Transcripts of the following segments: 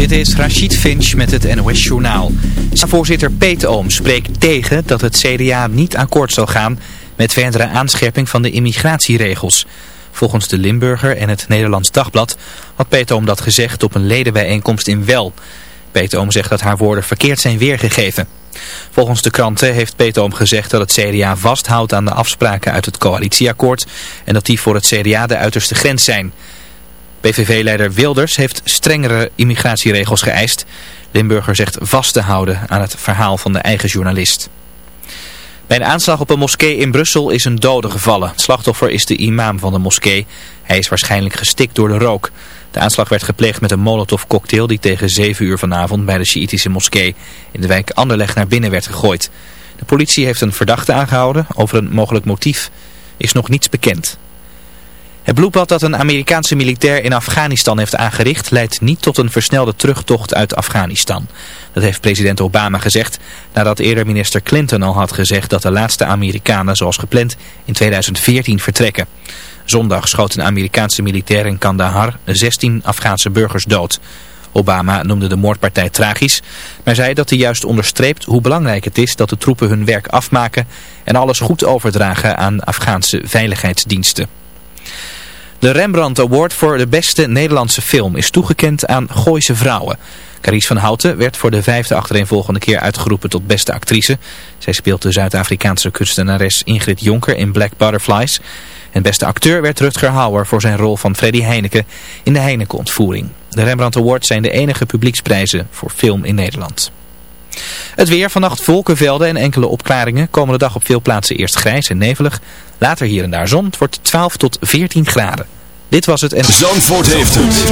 Dit is Rachid Finch met het NOS Journaal. Voorzitter Peet Oom spreekt tegen dat het CDA niet akkoord zal gaan met verdere aanscherping van de immigratieregels. Volgens de Limburger en het Nederlands Dagblad had Peet Oom dat gezegd op een ledenbijeenkomst in Wel. Peet Oom zegt dat haar woorden verkeerd zijn weergegeven. Volgens de kranten heeft Peet Oom gezegd dat het CDA vasthoudt aan de afspraken uit het coalitieakkoord en dat die voor het CDA de uiterste grens zijn. PVV-leider Wilders heeft strengere immigratieregels geëist. Limburger zegt vast te houden aan het verhaal van de eigen journalist. Bij een aanslag op een moskee in Brussel is een dode gevallen. Het slachtoffer is de imam van de moskee. Hij is waarschijnlijk gestikt door de rook. De aanslag werd gepleegd met een molotovcocktail die tegen 7 uur vanavond bij de Sjiitische moskee in de wijk Anderleg naar binnen werd gegooid. De politie heeft een verdachte aangehouden. Over een mogelijk motief is nog niets bekend. Het bloedbad dat een Amerikaanse militair in Afghanistan heeft aangericht leidt niet tot een versnelde terugtocht uit Afghanistan. Dat heeft president Obama gezegd nadat eerder minister Clinton al had gezegd dat de laatste Amerikanen zoals gepland in 2014 vertrekken. Zondag schoot een Amerikaanse militair in Kandahar 16 Afghaanse burgers dood. Obama noemde de moordpartij tragisch, maar zei dat hij juist onderstreept hoe belangrijk het is dat de troepen hun werk afmaken en alles goed overdragen aan Afghaanse veiligheidsdiensten. De Rembrandt Award voor de beste Nederlandse film is toegekend aan Gooise Vrouwen. Carice van Houten werd voor de vijfde achtereenvolgende keer uitgeroepen tot beste actrice. Zij speelt de Zuid-Afrikaanse kunstenares Ingrid Jonker in Black Butterflies. En beste acteur werd Rutger Hauer voor zijn rol van Freddy Heineken in de Heineken-ontvoering. De Rembrandt Awards zijn de enige publieksprijzen voor film in Nederland. Het weer, vannacht wolkenvelden en enkele opklaringen. Komende dag op veel plaatsen eerst grijs en nevelig. Later hier en daar zon. Het wordt 12 tot 14 graden. Dit was het en... Zandvoort heeft het.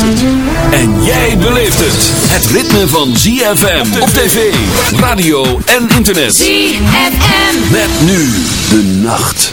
En jij beleeft het. Het ritme van ZFM op tv, radio en internet. ZFM. Met nu de nacht.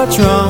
What's wrong.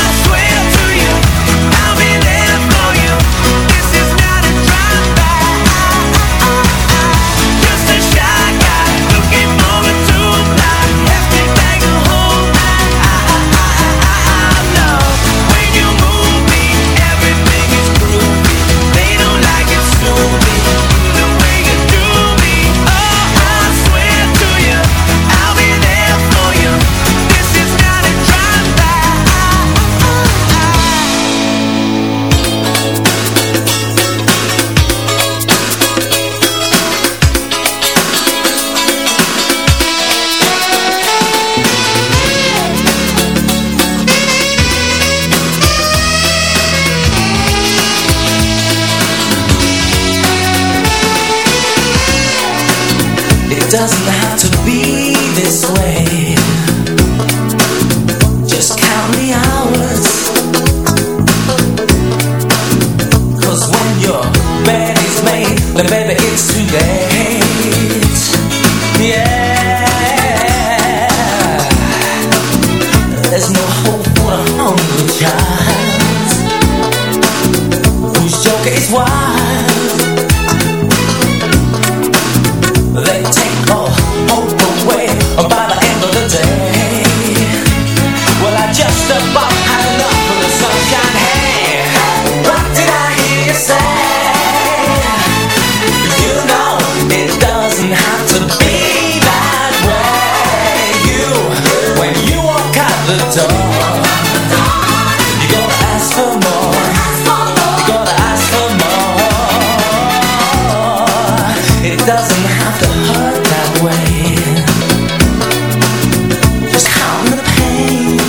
the door. You gotta ask for more. You gotta ask for more. It doesn't have to hurt that way. Just count the pain.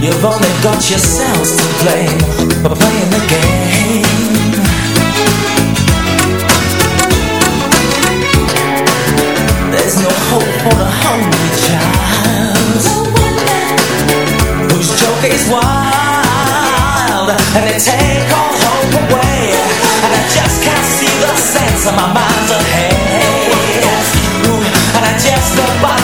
You've only got yourselves to blame for playing the game. and they take all hope away. And I just can't see the sense in my mind's ahead. And I just about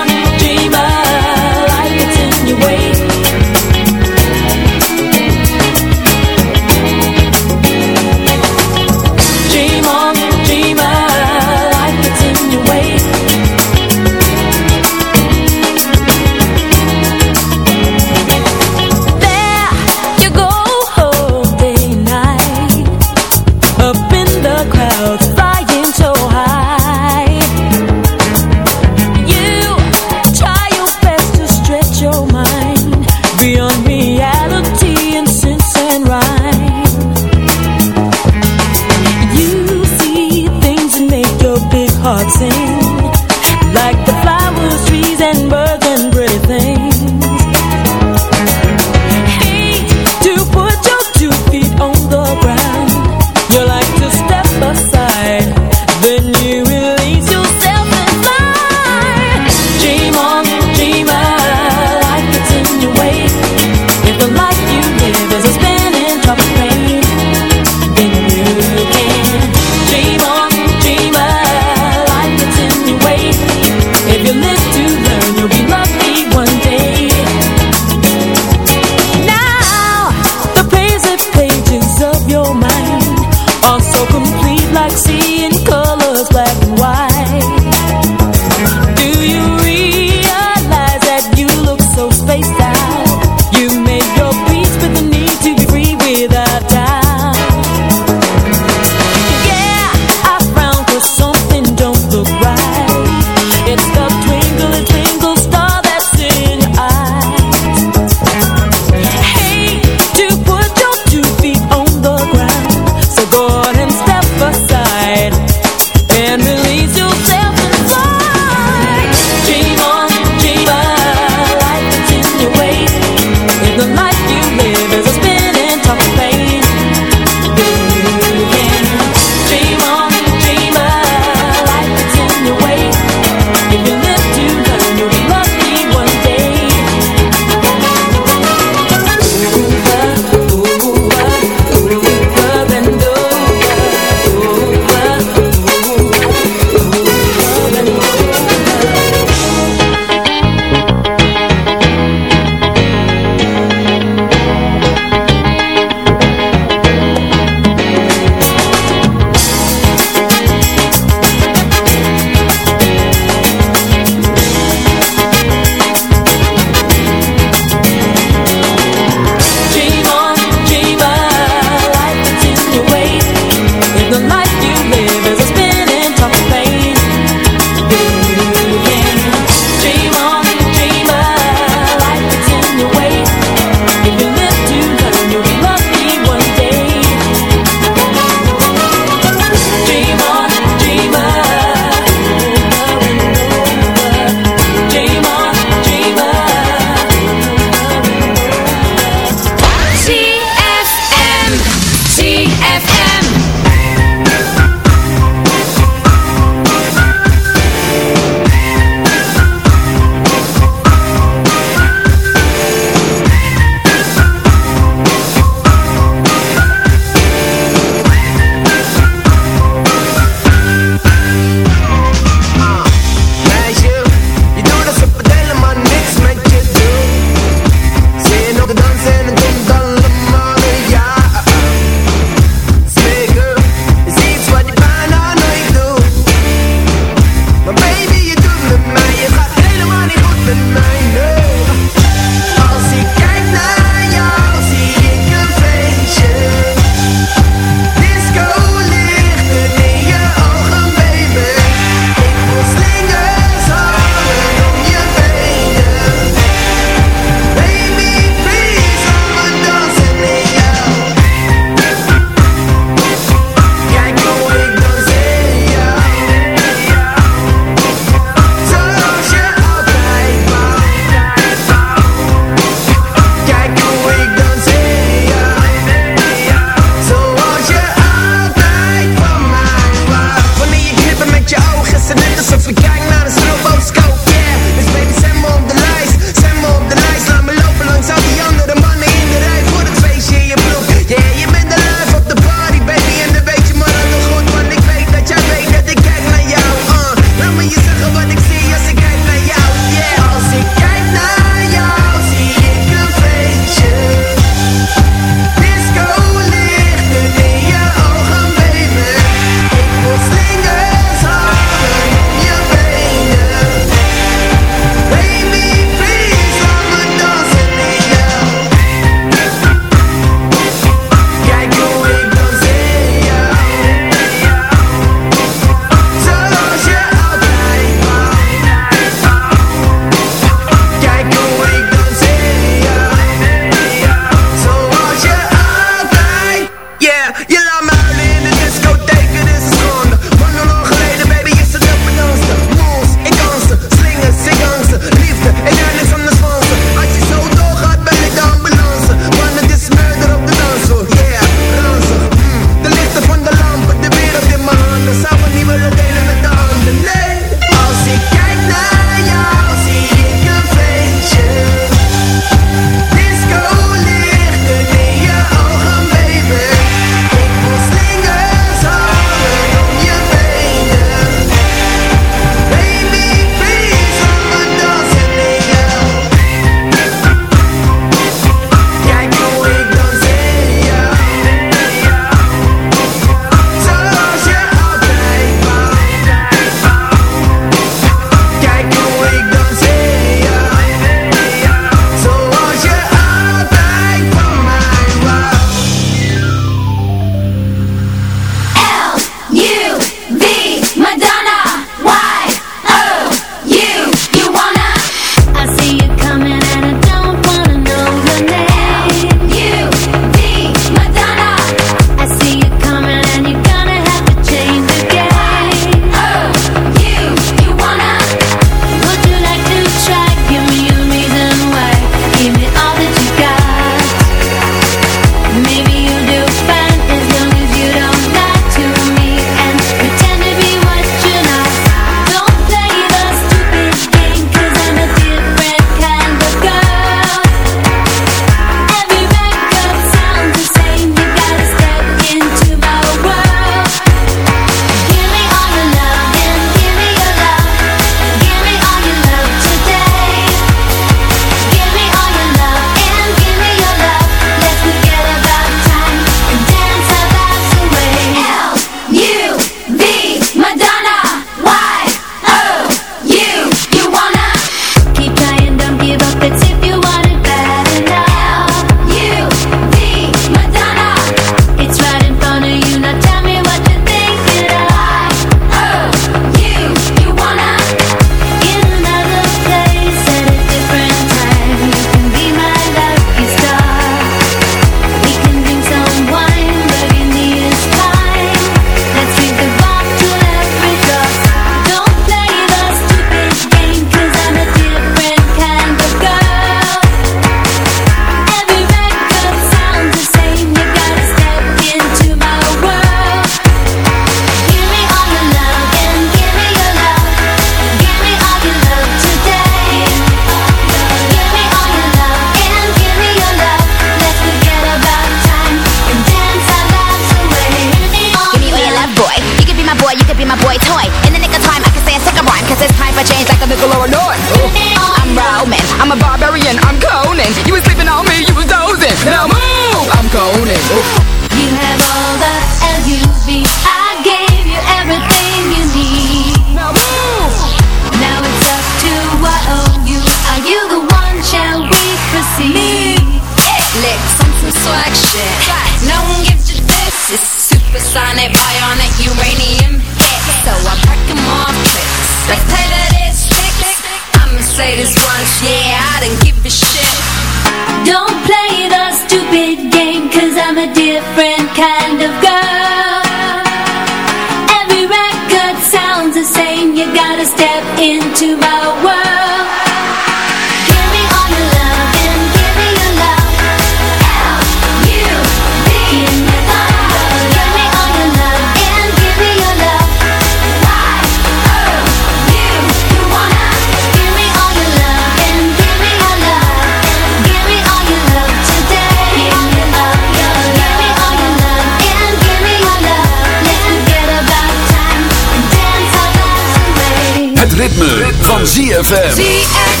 ZFM.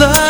love.